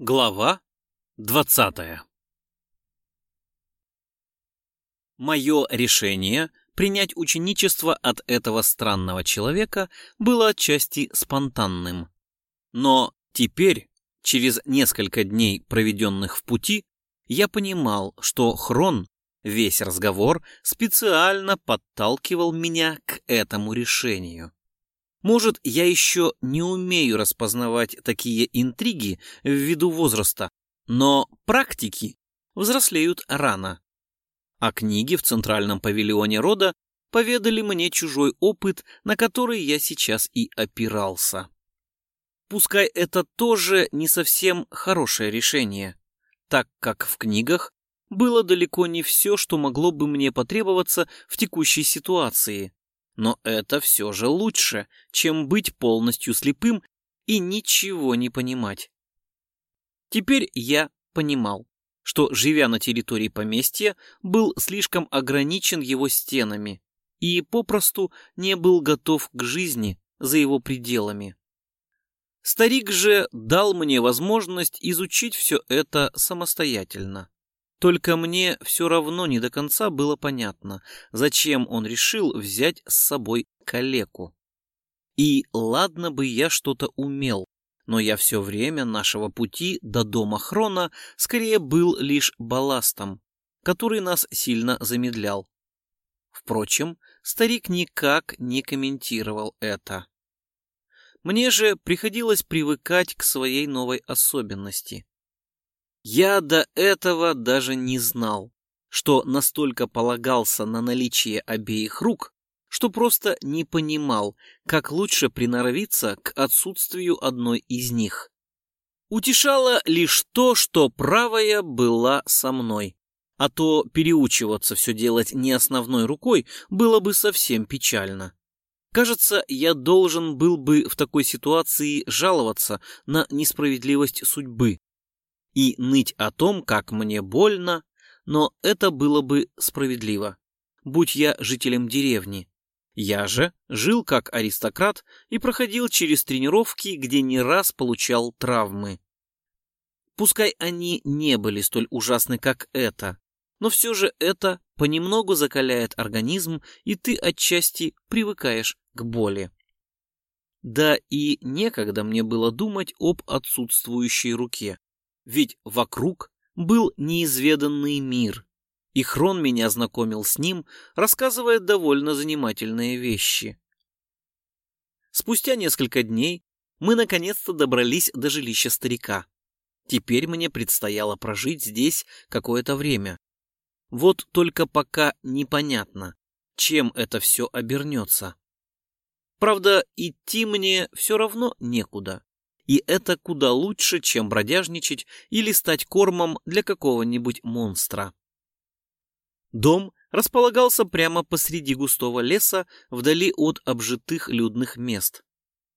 Глава двадцатая Мое решение принять ученичество от этого странного человека было отчасти спонтанным. Но теперь, через несколько дней, проведенных в пути, я понимал, что Хрон весь разговор специально подталкивал меня к этому решению. Может, я еще не умею распознавать такие интриги ввиду возраста, но практики взрослеют рано. А книги в центральном павильоне рода поведали мне чужой опыт, на который я сейчас и опирался. Пускай это тоже не совсем хорошее решение, так как в книгах было далеко не все, что могло бы мне потребоваться в текущей ситуации. Но это все же лучше, чем быть полностью слепым и ничего не понимать. Теперь я понимал, что, живя на территории поместья, был слишком ограничен его стенами и попросту не был готов к жизни за его пределами. Старик же дал мне возможность изучить все это самостоятельно. Только мне все равно не до конца было понятно, зачем он решил взять с собой калеку. И ладно бы я что-то умел, но я все время нашего пути до дома Хрона скорее был лишь балластом, который нас сильно замедлял. Впрочем, старик никак не комментировал это. Мне же приходилось привыкать к своей новой особенности. Я до этого даже не знал, что настолько полагался на наличие обеих рук, что просто не понимал, как лучше приноровиться к отсутствию одной из них. Утешало лишь то, что правая была со мной, а то переучиваться все делать не основной рукой было бы совсем печально. Кажется, я должен был бы в такой ситуации жаловаться на несправедливость судьбы, и ныть о том, как мне больно, но это было бы справедливо, будь я жителем деревни. Я же жил как аристократ и проходил через тренировки, где не раз получал травмы. Пускай они не были столь ужасны, как это, но все же это понемногу закаляет организм, и ты отчасти привыкаешь к боли. Да и некогда мне было думать об отсутствующей руке ведь вокруг был неизведанный мир, и Хрон меня знакомил с ним, рассказывая довольно занимательные вещи. Спустя несколько дней мы наконец-то добрались до жилища старика. Теперь мне предстояло прожить здесь какое-то время. Вот только пока непонятно, чем это все обернется. Правда, идти мне все равно некуда и это куда лучше, чем бродяжничать или стать кормом для какого-нибудь монстра. Дом располагался прямо посреди густого леса, вдали от обжитых людных мест.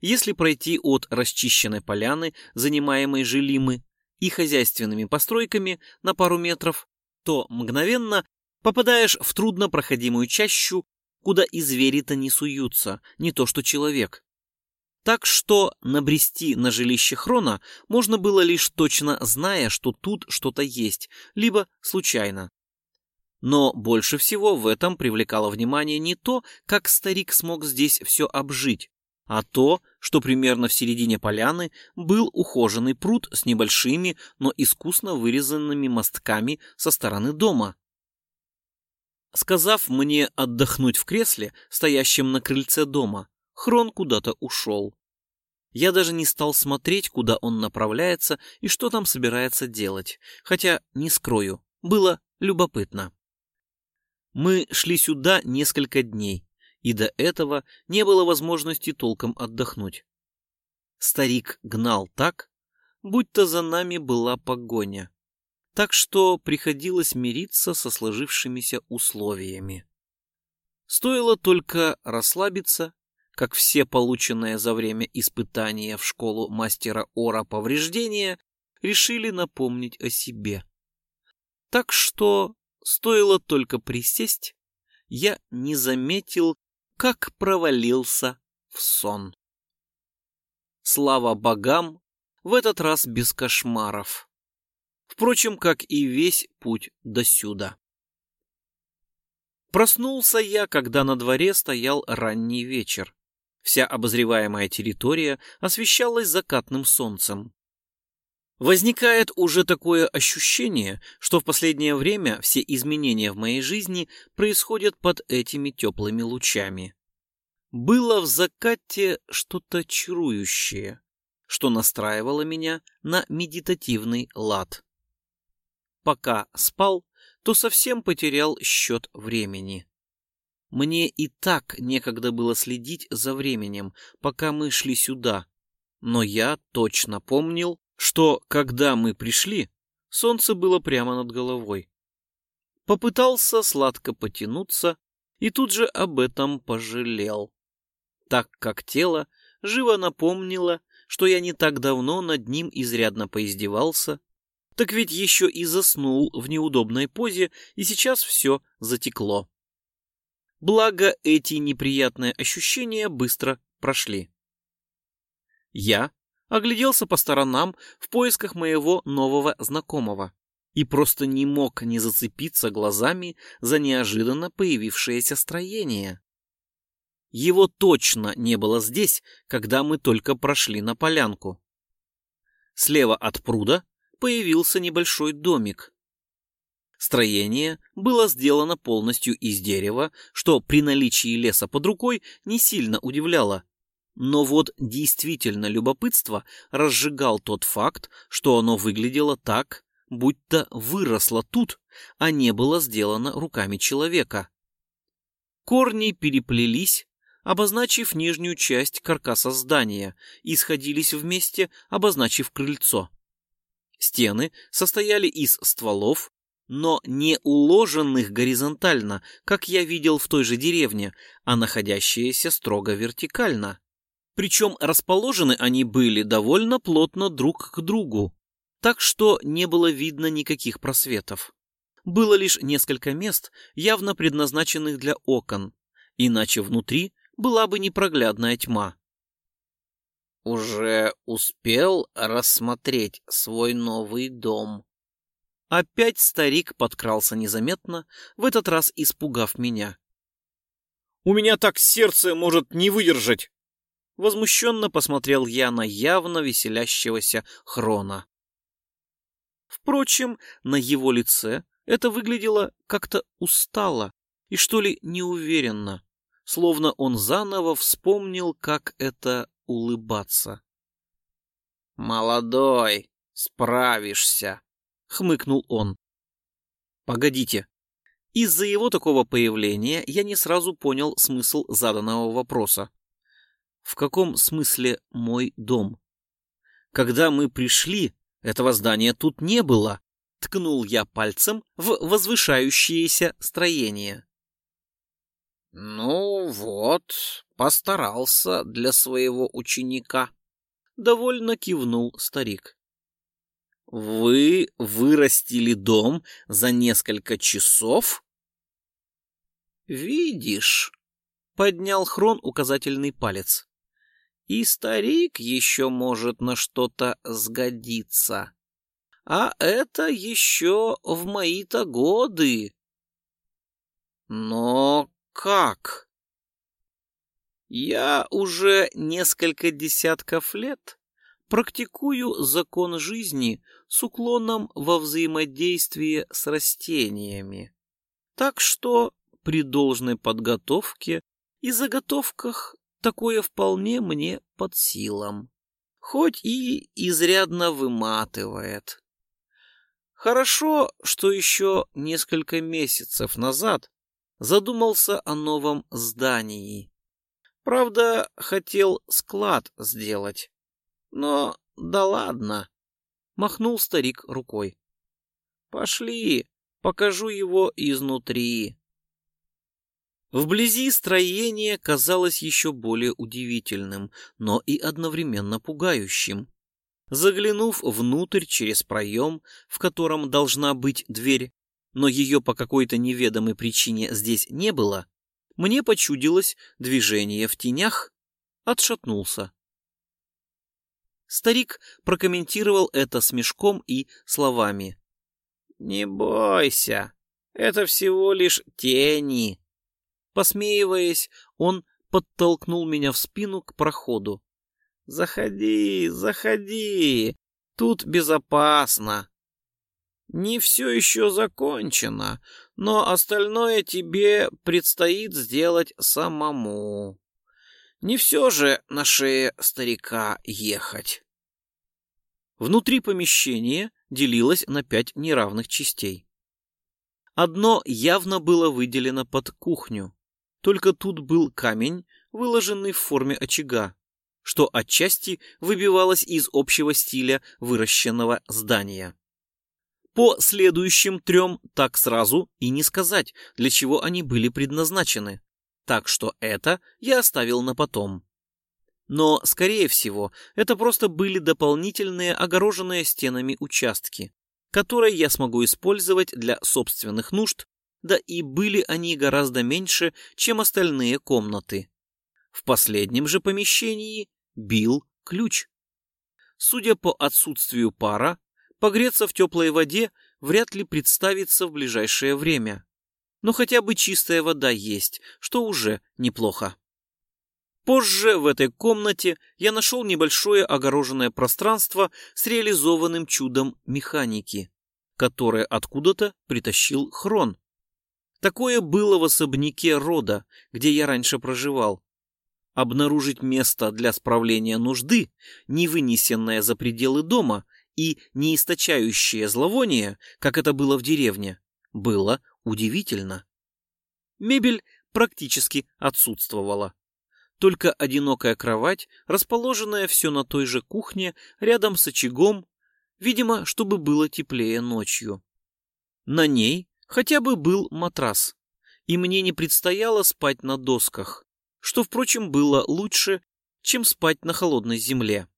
Если пройти от расчищенной поляны, занимаемой жилимы, и хозяйственными постройками на пару метров, то мгновенно попадаешь в труднопроходимую чащу, куда и звери-то не суются, не то что человек. Так что набрести на жилище Хрона можно было лишь точно зная, что тут что-то есть, либо случайно. Но больше всего в этом привлекало внимание не то, как старик смог здесь все обжить, а то, что примерно в середине поляны был ухоженный пруд с небольшими, но искусно вырезанными мостками со стороны дома. Сказав мне отдохнуть в кресле, стоящем на крыльце дома, Хрон куда-то ушел. Я даже не стал смотреть, куда он направляется и что там собирается делать, хотя, не скрою, было любопытно. Мы шли сюда несколько дней, и до этого не было возможности толком отдохнуть. Старик гнал так, будто за нами была погоня, так что приходилось мириться со сложившимися условиями. Стоило только расслабиться как все полученные за время испытания в школу мастера Ора повреждения, решили напомнить о себе. Так что стоило только присесть, я не заметил, как провалился в сон. Слава богам, в этот раз без кошмаров. Впрочем, как и весь путь до сюда. Проснулся я, когда на дворе стоял ранний вечер. Вся обозреваемая территория освещалась закатным солнцем. Возникает уже такое ощущение, что в последнее время все изменения в моей жизни происходят под этими теплыми лучами. Было в закате что-то чарующее, что настраивало меня на медитативный лад. Пока спал, то совсем потерял счет времени. Мне и так некогда было следить за временем, пока мы шли сюда, но я точно помнил, что, когда мы пришли, солнце было прямо над головой. Попытался сладко потянуться и тут же об этом пожалел, так как тело живо напомнило, что я не так давно над ним изрядно поиздевался, так ведь еще и заснул в неудобной позе, и сейчас все затекло. Благо, эти неприятные ощущения быстро прошли. Я огляделся по сторонам в поисках моего нового знакомого и просто не мог не зацепиться глазами за неожиданно появившееся строение. Его точно не было здесь, когда мы только прошли на полянку. Слева от пруда появился небольшой домик. Строение было сделано полностью из дерева, что при наличии леса под рукой не сильно удивляло. Но вот действительно любопытство разжигал тот факт, что оно выглядело так, будто выросло тут, а не было сделано руками человека. Корни переплелись, обозначив нижнюю часть каркаса здания, и сходились вместе, обозначив крыльцо. Стены состояли из стволов, но не уложенных горизонтально, как я видел в той же деревне, а находящиеся строго вертикально. Причем расположены они были довольно плотно друг к другу, так что не было видно никаких просветов. Было лишь несколько мест, явно предназначенных для окон, иначе внутри была бы непроглядная тьма. «Уже успел рассмотреть свой новый дом?» Опять старик подкрался незаметно, в этот раз испугав меня. «У меня так сердце может не выдержать!» Возмущенно посмотрел я на явно веселящегося Хрона. Впрочем, на его лице это выглядело как-то устало и что ли неуверенно, словно он заново вспомнил, как это улыбаться. «Молодой, справишься!» — хмыкнул он. «Погодите. Из-за его такого появления я не сразу понял смысл заданного вопроса. В каком смысле мой дом? Когда мы пришли, этого здания тут не было. Ткнул я пальцем в возвышающееся строение. Ну вот, постарался для своего ученика. Довольно кивнул старик. Вы вырастили дом за несколько часов? Видишь, поднял Хрон указательный палец. И старик еще может на что-то сгодиться. А это еще в мои-то годы. Но как? Я уже несколько десятков лет практикую закон жизни с уклоном во взаимодействие с растениями. Так что при должной подготовке и заготовках такое вполне мне под силам, хоть и изрядно выматывает. Хорошо, что еще несколько месяцев назад задумался о новом здании. Правда, хотел склад сделать. Но да ладно, махнул старик рукой. Пошли, покажу его изнутри. Вблизи строение казалось еще более удивительным, но и одновременно пугающим. Заглянув внутрь через проем, в котором должна быть дверь, но ее по какой-то неведомой причине здесь не было, мне почудилось движение в тенях, отшатнулся. Старик прокомментировал это смешком и словами. «Не бойся, это всего лишь тени». Посмеиваясь, он подтолкнул меня в спину к проходу. «Заходи, заходи, тут безопасно. Не все еще закончено, но остальное тебе предстоит сделать самому. Не все же на шее старика ехать». Внутри помещения делилось на пять неравных частей. Одно явно было выделено под кухню, только тут был камень, выложенный в форме очага, что отчасти выбивалось из общего стиля выращенного здания. По следующим трем так сразу и не сказать, для чего они были предназначены, так что это я оставил на потом. Но, скорее всего, это просто были дополнительные огороженные стенами участки, которые я смогу использовать для собственных нужд, да и были они гораздо меньше, чем остальные комнаты. В последнем же помещении бил ключ. Судя по отсутствию пара, погреться в теплой воде вряд ли представится в ближайшее время. Но хотя бы чистая вода есть, что уже неплохо. Позже в этой комнате я нашел небольшое огороженное пространство с реализованным чудом механики, которое откуда-то притащил Хрон. Такое было в особняке рода, где я раньше проживал. Обнаружить место для справления нужды, не вынесенное за пределы дома и не источающее зловоние, как это было в деревне, было удивительно. Мебель практически отсутствовала только одинокая кровать, расположенная все на той же кухне, рядом с очагом, видимо, чтобы было теплее ночью. На ней хотя бы был матрас, и мне не предстояло спать на досках, что, впрочем, было лучше, чем спать на холодной земле.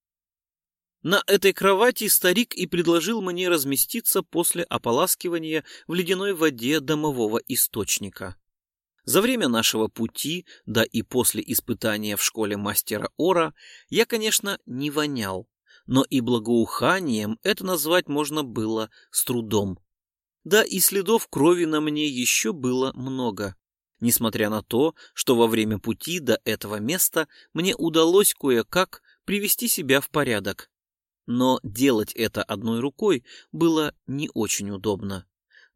На этой кровати старик и предложил мне разместиться после ополаскивания в ледяной воде домового источника. За время нашего пути, да и после испытания в школе мастера Ора, я, конечно, не вонял, но и благоуханием это назвать можно было с трудом. Да и следов крови на мне еще было много, несмотря на то, что во время пути до этого места мне удалось кое-как привести себя в порядок. Но делать это одной рукой было не очень удобно.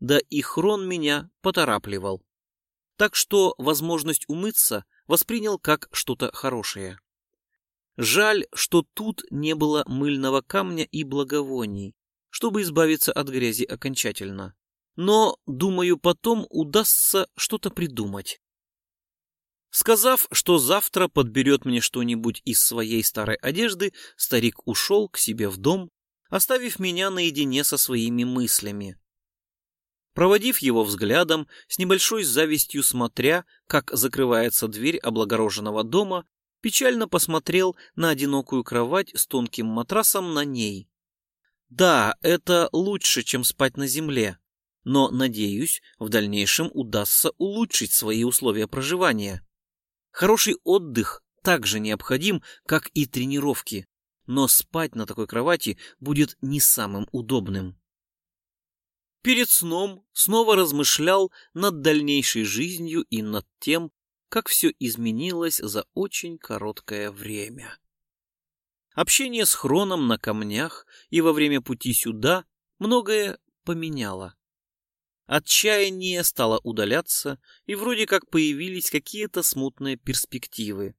Да и Хрон меня поторапливал так что возможность умыться воспринял как что-то хорошее. Жаль, что тут не было мыльного камня и благовоний, чтобы избавиться от грязи окончательно. Но, думаю, потом удастся что-то придумать. Сказав, что завтра подберет мне что-нибудь из своей старой одежды, старик ушел к себе в дом, оставив меня наедине со своими мыслями. Проводив его взглядом, с небольшой завистью смотря, как закрывается дверь облагороженного дома, печально посмотрел на одинокую кровать с тонким матрасом на ней. Да, это лучше, чем спать на земле, но, надеюсь, в дальнейшем удастся улучшить свои условия проживания. Хороший отдых также необходим, как и тренировки, но спать на такой кровати будет не самым удобным. Перед сном снова размышлял над дальнейшей жизнью и над тем, как все изменилось за очень короткое время. Общение с Хроном на камнях и во время пути сюда многое поменяло. Отчаяние стало удаляться, и вроде как появились какие-то смутные перспективы.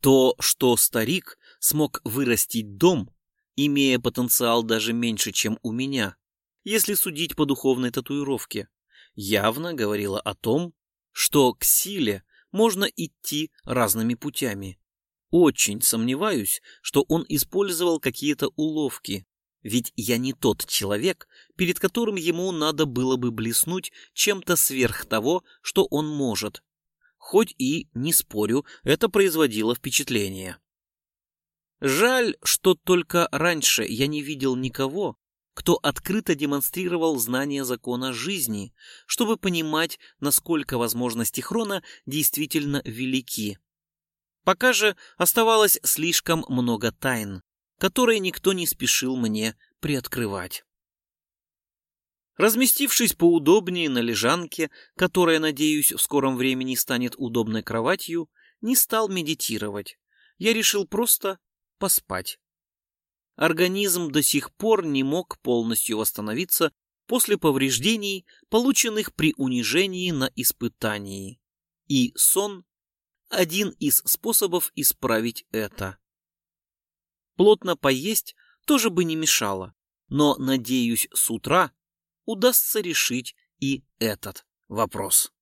То, что старик смог вырастить дом, имея потенциал даже меньше, чем у меня, если судить по духовной татуировке, явно говорила о том, что к силе можно идти разными путями. Очень сомневаюсь, что он использовал какие-то уловки, ведь я не тот человек, перед которым ему надо было бы блеснуть чем-то сверх того, что он может. Хоть и, не спорю, это производило впечатление. Жаль, что только раньше я не видел никого, кто открыто демонстрировал знание закона жизни, чтобы понимать, насколько возможности Хрона действительно велики. Пока же оставалось слишком много тайн, которые никто не спешил мне приоткрывать. Разместившись поудобнее на лежанке, которая, надеюсь, в скором времени станет удобной кроватью, не стал медитировать. Я решил просто поспать. Организм до сих пор не мог полностью восстановиться после повреждений, полученных при унижении на испытании. И сон – один из способов исправить это. Плотно поесть тоже бы не мешало, но, надеюсь, с утра удастся решить и этот вопрос.